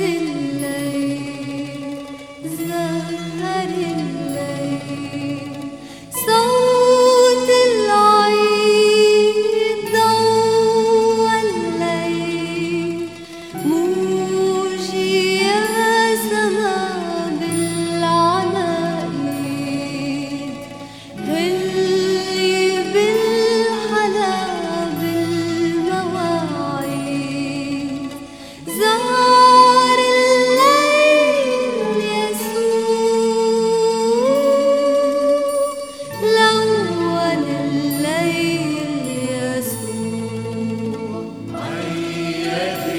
didn't Amen.